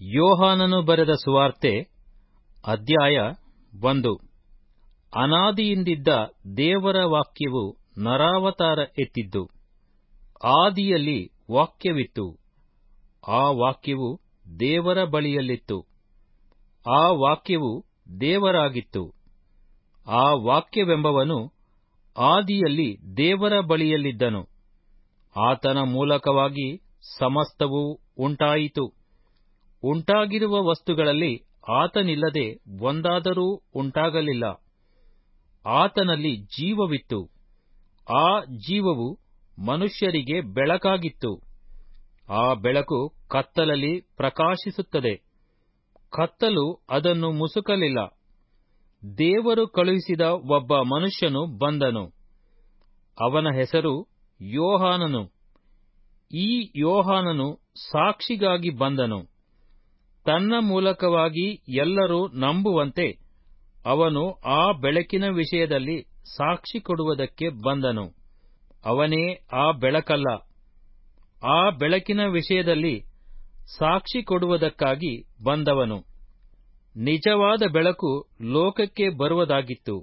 ಯೋಹಾನನು ಬರೆದ ಸುವಾರ್ತೆ, ಅಧ್ಯಾಯ ಒಂದು. ಅನಾದಿಯಿಂದಿದ್ದ ದೇವರ ವಾಕ್ಯವು ನರಾವತಾರ ಎತ್ತಿದ್ದು, ಆದಿಯಲ್ಲಿ ವಾಕ್ಯವಿತ್ತು. ಆ ವಾಕ್ಯವು ದೇವರ ಬಳಿಯಲ್ಲಿತ್ತು. ಆ ವಾಕ್ಯವು ದೇವರಾಗಿತ್ತು. ಆ ವಾಕ್ಯವೆಂಬವನು ಆದಿಯಲ್ಲಿ ದೇವರ ಬಳಿಯಲ್ಲಿದ್ದನು. ಆತನ ಮೂಲಕವಾಗಿ ಸಮಸ್ತವೂ ಉಂಟಾಯಿತು. ಉಂಟಾಗಿರುವ ವಸ್ತುಗಳಲ್ಲಿ ಆತನಿಲ್ಲದೆ ಒಂದಾದರೂ ಉಂಟಾಗಲಿಲ್ಲ. ಆತನಲ್ಲಿ ಜೀವವಿತ್ತು. ಆ ಜೀವವು ಮನುಷ್ಯರಿಗೆ ಬೆಳಕಾಗಿತ್ತು. ಆ ಬೆಳಕು ಕತ್ತಲಲ್ಲಿ ಪ್ರಕಾಶಿಸುತ್ತದೆ. ಕತ್ತಲು ಅದನ್ನು ಮುಸುಕಲಿಲ್ಲ. ದೇವರು ಕಳುಹಿಸಿದ ಒಬ್ಬ ಮನುಷ್ಯನು ಬಂದನು. ಅವನ ಹೆಸರು ಯೋಹಾನನು. ಈ ಯೋಹಾನನು ಸಾಕ್ಷಿಗಾಗಿ ಬಂದನು. ತನ್ನ ಮೂಲಕವಾಗಿ ಎಲ್ಲರೂ ನಂಬುವಂತೆ ಅವನು ಆ ಬೆಳಕಿನ ವಿಷಯದಲ್ಲಿ ಸಾಕ್ಷಿ ಕೊಡುವುದಕ್ಕೆ ಬಂದನು. ಅವನೇ ಆ ಬೆಳಕಲ್ಲ. ಆ ಬೆಳಕಿನ ವಿಷಯದಲ್ಲಿ ಸಾಕ್ಷಿ ಕೊಡುವುದಕ್ಕಾಗಿ ಬಂದವನು. ನಿಜವಾದ ಬೆಳಕು ಲೋಕಕ್ಕೆ ಬರುವುದಾಗಿತ್ತು.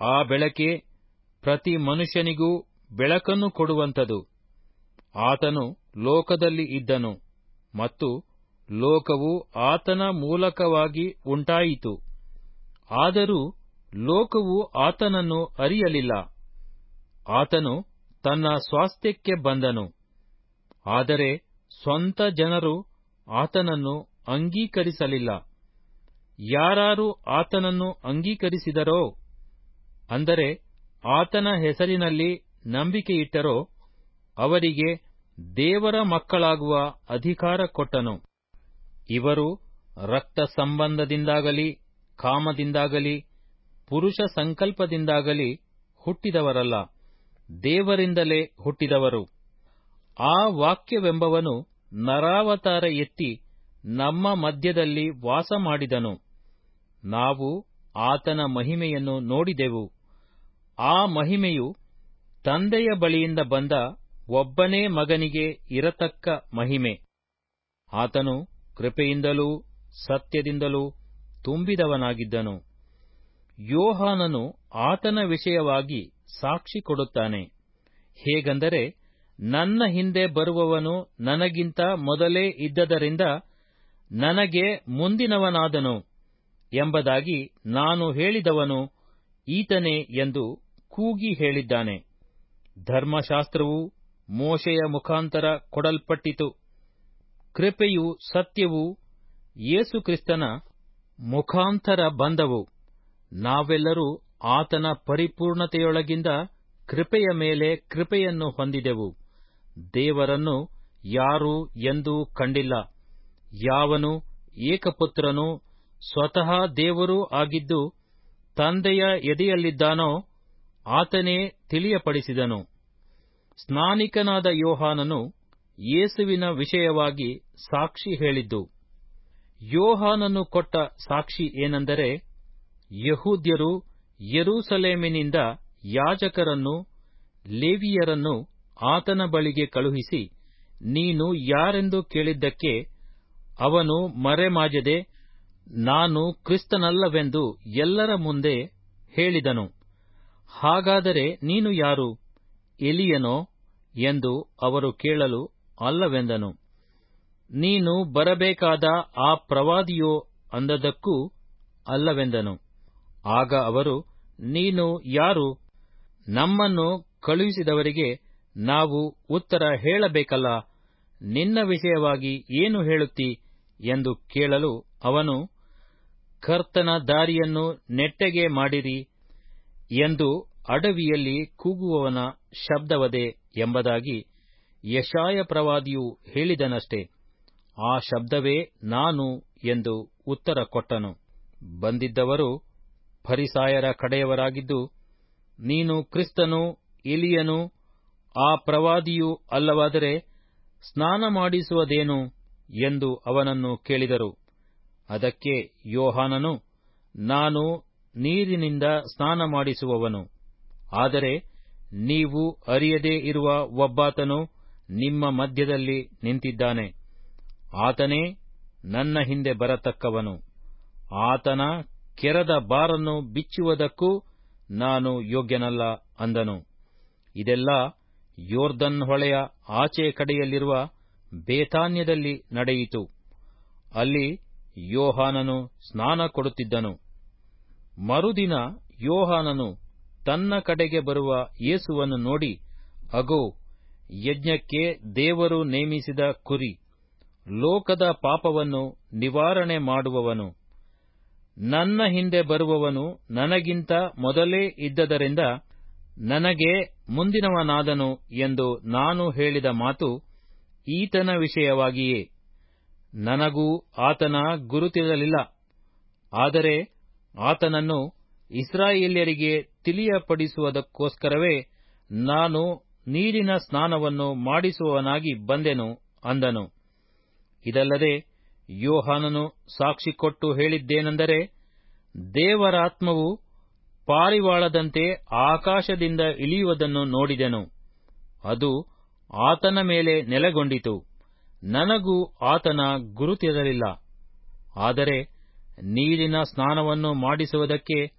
ಆ ಬೆಳಕೆ ಪ್ರತಿ ಮನುಷ್ಯನಿಗೂ ಬೆಳಕನ್ನು ಕೊಡುವಂಥದು. ಆತನು ಲೋಕದಲ್ಲಿ ಇದ್ದನು ಮತ್ತು ಲೋಕವು ಆತನ ಮೂಲಕವಾಗಿ ಉಂಟಾಯಿತು. ಆದರೂ ಲೋಕವು ಆತನನ್ನು ಅರಿಯಲಿಲ್ಲ. ಆತನು ತನ್ನ ಸ್ವಾಸ್ಥ್ಯಕ್ಕೆ ಬಂದನು. ಆದರೆ ಸ್ವಂತ ಜನರು ಆತನನ್ನು ಅಂಗೀಕರಿಸಲಿಲ್ಲ. ಯಾರಾರು ಆತನನ್ನು ಅಂಗೀಕರಿಸಿದರೋ, ಅಂದರೆ ಆತನ ಹೆಸರಿನಲ್ಲಿ ನಂಬಿಕೆಯಿಟ್ಟರೋ, ಅವರಿಗೆ ದೇವರ ಮಕ್ಕಳಾಗುವ ಅಧಿಕಾರ ಕೊಟ್ಟನು. ಇವರು ರಕ್ತ ಸಂಬಂಧದಿಂದಾಗಲಿ, ಕಾಮದಿಂದಾಗಲಿ, ಪುರುಷ ಸಂಕಲ್ಪದಿಂದಾಗಲಿ ಹುಟ್ಟಿದವರಲ್ಲ, ದೇವರಿಂದಲೇ ಹುಟ್ಟಿದವರು. ಆ ವಾಕ್ಯವೆಂಬವನು ನರಾವತಾರ ಎತ್ತಿ ನಮ್ಮ ಮಧ್ಯದಲ್ಲಿ ವಾಸ ಮಾಡಿದನು. ನಾವು ಆತನ ಮಹಿಮೆಯನ್ನು ನೋಡಿದೆವು. ಆ ಮಹಿಮೆಯು ತಂದೆಯ ಬಳಿಯಿಂದ ಬಂದ ಒಬ್ಬನೇ ಮಗನಿಗೆ ಇರತಕ್ಕ ಮಹಿಮೆ. ಆತನು ಕೃಪೆಯಿಂದಲೂ ಸತ್ಯದಿಂದಲೂ ತುಂಬಿದವನಾಗಿದ್ದನು. ಯೋಹಾನನು ಆತನ ವಿಷಯವಾಗಿ ಸಾಕ್ಷಿ ಕೊಡುತ್ತಾನೆ. ಹೇಗೆಂದರೆ, ನನ್ನ ಹಿಂದೆ ಬರುವವನು ನನಗಿಂತ ಮೊದಲೇ ಇದ್ದದರಿಂದ ನನಗೆ ಮುಂದಿನವನಾದನು ಎಂಬುದಾಗಿ ನಾನು ಹೇಳಿದವನು ಈತನೇ ಎಂದು ಕೂಗಿ ಹೇಳಿದ್ದಾನೆ. ಧರ್ಮಶಾಸ್ತ್ರವು ಮೋಶೆಯ ಮುಖಾಂತರ ಕೊಡಲ್ಪಟ್ಟಿತು. ಕೃಪೆಯು ಸತ್ಯವೂ ಯೇಸುಕ್ರಿಸ್ತನ ಮುಖಾಂತರ ಬಂದವು. ನಾವೆಲ್ಲರೂ ಆತನ ಪರಿಪೂರ್ಣತೆಯೊಳಗಿಂದ ಕೃಪೆಯ ಮೇಲೆ ಕೃಪೆಯನ್ನು ಹೊಂದಿದೆವು. ದೇವರನ್ನು ಯಾರು ಎಂದೂ ಕಂಡಿಲ್ಲ. ಯಾವನು ಏಕಪುತ್ರನು ಸ್ವತಃ ದೇವರೂ ಆಗಿದ್ದು ತಂದೆಯ ಎದೆಯಲ್ಲಿದ್ದಾನೋ ಆತನೇ ತಿಳಿಯಪಡಿಸಿದನು. ಸ್ನಾನಿಕನಾದ ಯೋಹಾನನು ಯೇಸುವಿನ ವಿಷಯವಾಗಿ ಸಾಕ್ಷಿ ಹೇಳಿದ್ದು. ಯೋಹಾನನು ಕೊಟ್ಟ ಸಾಕ್ಷಿ ಏನೆಂದರೆ, ಯಹೂದ್ಯರು ಯರೂಸಲೇಮಿನಿಂದ ಯಾಜಕರನ್ನು, ಲೇವಿಯರನ್ನು ಆತನ ಬಳಿಗೆ ಕಳುಹಿಸಿ, ನೀನು ಯಾರೆಂದು ಕೇಳಿದ್ದಕ್ಕೆ ಅವನು ಮರೆಮಾಜದೆ, ನಾನು ಕ್ರಿಸ್ತನಲ್ಲವೆಂದು ಎಲ್ಲರ ಮುಂದೆ ಹೇಳಿದನು. ಹಾಗಾದರೆ ನೀನು ಯಾರು, ಎಲಿಯನೋ ಎಂದು ಅವರು ಕೇಳಲು ಅಲ್ಲವೆಂದನು. ನೀನು ಬರಬೇಕಾದ ಆ ಪ್ರವಾದಿಯೋ ಅಂದದಕ್ಕೂ ಅಲ್ಲವೆಂದನು. ಆಗ ಅವರು, ನೀನು ಯಾರು? ನಮ್ಮನ್ನು ಕಳುಹಿಸಿದವರಿಗೆ ನಾವು ಉತ್ತರ ಹೇಳಬೇಕಲ್ಲ, ನಿನ್ನ ವಿಷಯವಾಗಿ ಏನು ಹೇಳುತ್ತಿ? ಎಂದು ಕೇಳಲು ಅವನು, ಕರ್ತನ ದಾರಿಯನ್ನು ನೆಟ್ಟಗೆ ಮಾಡಿರಿ ಎಂದು ಅಡವಿಯಲ್ಲಿ ಕೂಗುವವನ ಶಬ್ದವದೆ ಎಂಬುದಾಗಿ ಯಶಾಯ ಪ್ರವಾದಿಯು ಹೇಳಿದನಷ್ಟೇ, ಆ ಶಬ್ದವೇ ನಾನು ಎಂದು ಉತ್ತರ ಕೊಟ್ಟನು. ಬಂದಿದ್ದವರು ಫರಿಸಾಯರ ಕಡೆಯವರಾಗಿದ್ದು, ನೀನು ಕ್ರಿಸ್ತನು ಇಲಿಯನು ಆ ಪ್ರವಾದಿಯೂ ಅಲ್ಲವಾದರೆ ಸ್ನಾನ ಮಾಡಿಸುವುದೇನು ಎಂದು ಅವನನ್ನು ಕೇಳಿದರು. ಅದಕ್ಕೆ ಯೋಹಾನನು, ನಾನು ನೀರಿನಿಂದ ಸ್ನಾನ ಮಾಡಿಸುವವನು ಆದರೆ ನೀವು ಅರಿಯದೇ ಇರುವ ಒಬ್ಬಾತನು ನಿಮ್ಮ ಮಧ್ಯದಲ್ಲಿ ನಿಂತಿದ್ದಾನೆ. ಆತನೇ ನನ್ನ ಹಿಂದೆ ಬರತಕ್ಕವನು. ಆತನ ಕೆರದ ಬಾರನ್ನು ಬಿಚ್ಚುವುದಕ್ಕೂ ನಾನು ಯೋಗ್ಯನಲ್ಲ ಅಂದನು. ಇದೆಲ್ಲ ಯೋರ್ದನ್ ಹೊಳೆಯ ಆಚೆ ಕಡೆಯಲ್ಲಿರುವ ಬೇತಾನ್ಯದಲ್ಲಿ ನಡೆಯಿತು. ಅಲ್ಲಿ ಯೋಹಾನನು ಸ್ನಾನ ಕೊಡುತ್ತಿದ್ದನು. ಮರುದಿನ ಯೋಹಾನನು ತನ್ನ ಕಡೆಗೆ ಬರುವ ಯೇಸುವನ್ನು ನೋಡಿ, ಅಗೋ ಯಜ್ಞಕ್ಕೆ ದೇವರು ನೇಮಿಸಿದ ಕುರಿ. ಲೋಕದ ಪಾಪವನ್ನು ನಿವಾರಣೆ ಮಾಡುವವನು. ನನ್ನ ಹಿಂದೆ ಬರುವವನು ನನಗಿಂತ ಮೊದಲೇ ಇದ್ದದರಿಂದ ನನಗೆ ಮುಂದಿನವನಾದನು ಎಂದು ನಾನು ಹೇಳಿದ ಮಾತು ಈತನ ವಿಷಯವಾಗಿಯೇ. ನನಗೂ ಆತನ ಗುರುತಿರಲಿಲ್ಲ. ಆದರೆ ಆತನನ್ನು ಇಸ್ರಾಯೇಲ್ಯರಿಗೆ ತಿಳಿಯಪಡಿಸುವುದಕ್ಕೋಸ್ಕರವೇ ನಾನು ನೀರಿನ ಸ್ನಾನವನ್ನು ಮಾಡಿಸುವವನಾಗಿ ಬಂದೆನು ಅಂದನು. ಇದಲ್ಲದೆ ಯೋಹಾನನು ಸಾಕ್ಷಿ ಕೊಟ್ಟು ಹೇಳಿದ್ದೇನೆಂದರೆ, ದೇವರಾತ್ಮವು ಪಾರಿವಾಳದಂತೆ ಆಕಾಶದಿಂದ ಇಳಿಯುವುದನ್ನು ನೋಡಿದೆನು. ಅದು ಆತನ ಮೇಲೆ ನೆಲೆಗೊಂಡಿತು. ನನಗೂ ಆತನ ಗುರುತಿರಲಿಲ್ಲ. ಆದರೆ ನೀರಿನ ಸ್ನಾನವನ್ನು ಮಾಡಿಸುವುದಕ್ಕೆ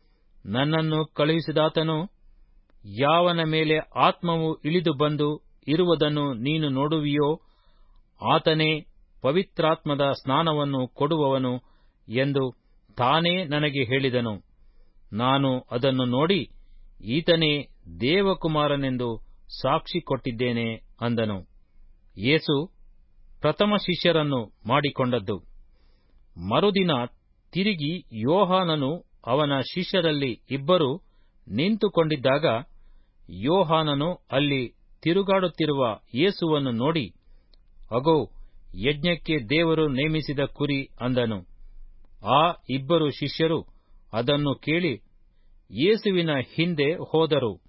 ನನ್ನನ್ನು ಕಳುಹಿಸಿದಾತನು ಯಾವನ ಮೇಲೆ ಆತ್ಮವು ಇಳಿದು ಬಂದು ಇರುವುದನ್ನು ನೀನು ನೋಡುವಿಯೋ, ಆತನೇ ಪವಿತ್ರಾತ್ಮದ ಸ್ನಾನವನ್ನು ಕೊಡುವವನು ಎಂದು ತಾನೇ ನನಗೆ ಹೇಳಿದನು. ನಾನು ಅದನ್ನು ನೋಡಿ ಈತನೇ ದೇವಕುಮಾರನೆಂದು ಸಾಕ್ಷಿ ಕೊಟ್ಟಿದ್ದೇನೆ ಅಂದನು. ಯೇಸು ಪ್ರಥಮ ಶಿಷ್ಯರನ್ನು ಮಾಡಿಕೊಂಡದ್ದು. ಮರುದಿನ ತಿರುಗಿ ಯೋಹಾನನು ಅವನ ಶಿಷ್ಯರಲ್ಲಿ ಇಬ್ಬರು ನಿಂತುಕೊಂಡಿದ್ದಾಗ ಯೋಹಾನನು ಅಲ್ಲಿ ತಿರುಗಾಡುತ್ತಿರುವ ಯೇಸುವನ್ನು ನೋಡಿ, ಅಗೋ, ಯಜ್ಞಕ್ಕೆ ದೇವರು ನೇಮಿಸಿದ ಕುರಿ ಅಂದನು. ಆ ಇಬ್ಬರು ಶಿಷ್ಯರು ಅದನ್ನು ಕೇಳಿ ಯೇಸುವಿನ ಹಿಂದೆ ಹೋದರು.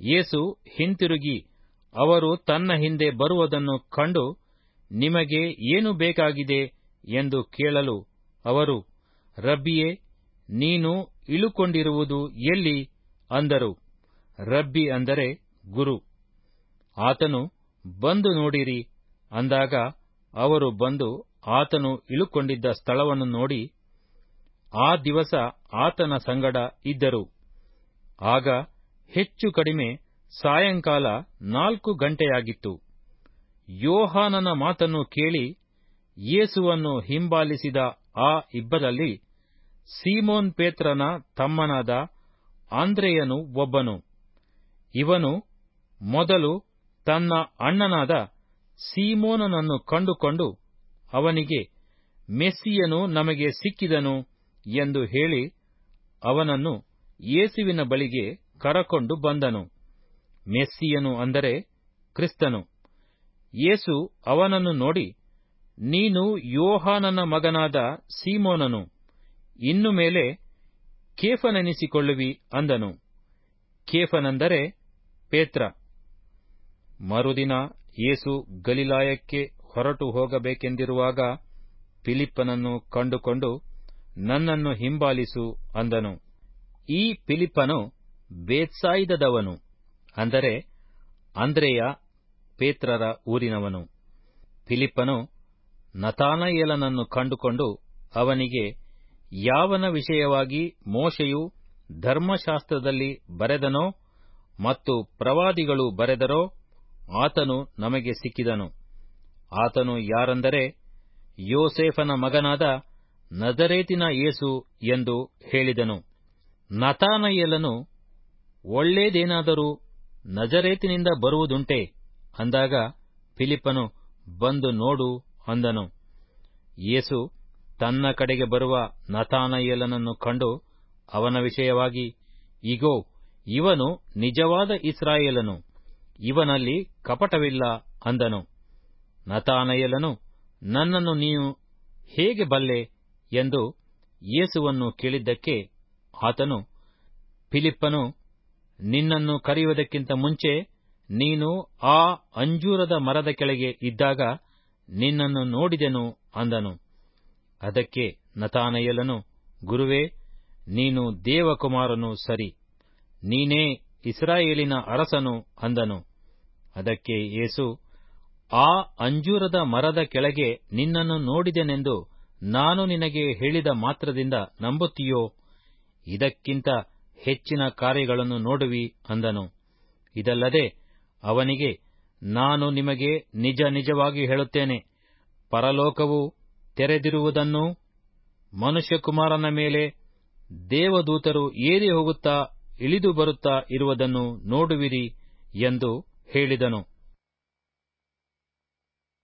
ಯೇಸು ಹಿಂತಿರುಗಿ, ಅವರು ತನ್ನ ಹಿಂದೆ ಬರುವುದನ್ನು ಕಂಡು ನಿಮಗೆ ಏನು ಬೇಕಾಗಿದೆ? ಎಂದು ಕೇಳಲು ಅವರು, ರಬ್ಬಿಯೇ, ನೀನು ಇಳುಕೊಂಡಿರುವುದು ಎಲ್ಲಿ? ಅಂದರು. ರಬ್ಬಿ ಅಂದರೆ ಗುರು. ಆತನು, ಬಂದು ನೋಡಿರಿ. ಅಂದಾಗ ಅವರು ಬಂದು ಆತನು ಇಳುಕೊಂಡಿದ್ದ ಸ್ಥಳವನ್ನು ನೋಡಿ, ಆ ದಿವಸ ಆತನ ಸಂಗಡ ಇದ್ದರು. ಆಗ ಹೆಚ್ಚು ಕಡಿಮೆ ಸಾಯಂಕಾಲ ನಾಲ್ಕು ಗಂಟೆಯಾಗಿತ್ತು. ಯೋಹಾನನ ಮಾತನ್ನು ಕೇಳಿ ಯೇಸುವನ್ನು ಹಿಂಬಾಲಿಸಿದ ಆ ಇಬ್ಬರಲ್ಲಿ ಸೀಮೋನ್ ಪೇತ್ರನ ತಮ್ಮನಾದ ಆಂದ್ರೆಯನು ಒಬ್ಬನು. ಇವನು ಮೊದಲು ತನ್ನ ಅಣ್ಣನಾದ ಸೀಮೋನನನ್ನು ಕಂಡುಕೊಂಡು ಅವನಿಗೆ, ಮೆಸ್ಸಿಯನು ನಮಗೆ ಸಿಕ್ಕಿದನು ಎಂದು ಹೇಳಿ ಅವನನ್ನು ಯೇಸುವಿನ ಬಳಿಗೆ ಕರಕೊಂಡು ಬಂದನು. ಮೆಸ್ಸಿಯನು ಅಂದರೆ ಕ್ರಿಸ್ತನು. ಯೇಸು ಅವನನ್ನು ನೋಡಿ, ನೀನು ಯೋಹಾನನ ಮಗನಾದ ಸೀಮೋನನು. ಇನ್ನು ಮೇಲೆ ಕೇಫನೆನಿಸಿಕೊಳ್ಳುವಿ ಅಂದನು. ಕೇಫನೆಂದರೆ ಪೇತ್ರ. ಮರುದಿನ ಯೇಸು ಗಲಿಲಾಯಕ್ಕೆ ಹೊರಟು ಹೋಗಬೇಕೆಂದಿರುವಾಗ ಫಿಲಿಪ್ಪನನ್ನು ಕಂಡುಕೊಂಡು ನನ್ನನ್ನು ಹಿಂಬಾಲಿಸು ಅಂದನು. ಈ ಫಿಲಿಪ್ಪನು ಬೇತ್ಸಾಯಿದದವನು, ಅಂದರೆ ಅಂದ್ರೆಯ ಪೇತ್ರರ ಊರಿನವನು. ಫಿಲಿಪ್ಪನು ನತಾನಯೇಲನನ್ನು ಕಂಡುಕೊಂಡು ಅವನಿಗೆ ಯಾವನ ವಿಷಯವಾಗಿ ಮೋಶೆಯು ಧರ್ಮಶಾಸ್ತ್ರದಲ್ಲಿ ಬರೆದನೋ ಮತ್ತು ಪ್ರವಾದಿಗಳು ಬರೆದರೋ ಆತನು ನಮಗೆ ಸಿಕ್ಕಿದನು. ಆತನು ಯಾರೆಂದರೆ ಯೋಸೇಫನ ಮಗನಾದ ನಜರೇತಿನ ಯೇಸು ಎಂದು ಹೇಳಿದನು. ನತಾನಯೇಲನು, ಒಳ್ಳೇದೇನಾದರೂ ನಜರೇತಿನಿಂದ ಬರುವುದುಂಟೆ? ಅಂದಾಗ ಫಿಲಿಪ್ಪನು, ಬಂದು ನೋಡು ಅಂದನು. ಯೇಸು ತನ್ನ ಕಡೆಗೆ ಬರುವ ನತಾನಯೇಲನನ್ನು ಕಂಡು ಅವನ ವಿಷಯವಾಗಿ, ಇಗೋ, ಇವನು ನಿಜವಾದ ಇಸ್ರಾಯೇಲನು, ಇವನಲ್ಲಿ ಕಪಟವಿಲ್ಲ ಅಂದನು. ನತಾನಯೇಲನು, ನನ್ನನ್ನು ನೀನು ಹೇಗೆ ಬಲ್ಲೆ ಎಂದು ಯೇಸುವನ್ನು ಕೇಳಿದ್ದಕ್ಕೆ ಆತನು, ಫಿಲಿಪ್ಪನು, ನಿನ್ನನ್ನು ಕರೆಯುವುದಕ್ಕಿಂತ ಮುಂಚೆ ನೀನು ಆ ಅಂಜೂರದ ಮರದ ಕೆಳಗೆ ಇದ್ದಾಗ ನಿನ್ನನ್ನು ನೋಡಿದೆನು ಅಂದನು. ಅದಕ್ಕೆ ನತಾನಯೇಲನು, ಗುರುವೇ, ನೀನು ದೇವಕುಮಾರನು ಸರಿ, ನೀನೇ ಇಸ್ರಾಯೇಲಿನ ಅರಸನು ಅಂದನು. ಅದಕ್ಕೆ ಏಸು ಆ ಅಂಜೂರದ ಮರದ ಕೆಳಗೆ ನಿನ್ನನ್ನು ನೋಡಿದೆನೆಂದು ನಾನು ನಿನಗೆ ಹೇಳಿದ ಮಾತ್ರದಿಂದ ನಂಬುತ್ತೀಯೋ? ಇದಕ್ಕಿಂತ ಹೆಚ್ಚಿನ ಕಾರ್ಯಗಳನ್ನು ನೋಡುವಿ ಅಂದನು. ಇದಲ್ಲದೆ ಅವನಿಗೆ, ನಾನು ನಿಮಗೆ ನಿಜ ನಿಜವಾಗಿ ಹೇಳುತ್ತೇನೆ, ಪರಲೋಕವು ತೆರೆದಿರುವುದನ್ನೂ ಮನುಷ್ಯಕುಮಾರನ ಮೇಲೆ ದೇವದೂತರು ಏರಿ ಹೋಗುತ್ತಾ ಇಳಿದು ಬರುತ್ತಾ ಇರುವುದನ್ನು ನೋಡುವಿರಿ ಎಂದು ಹೇಳಿದನು.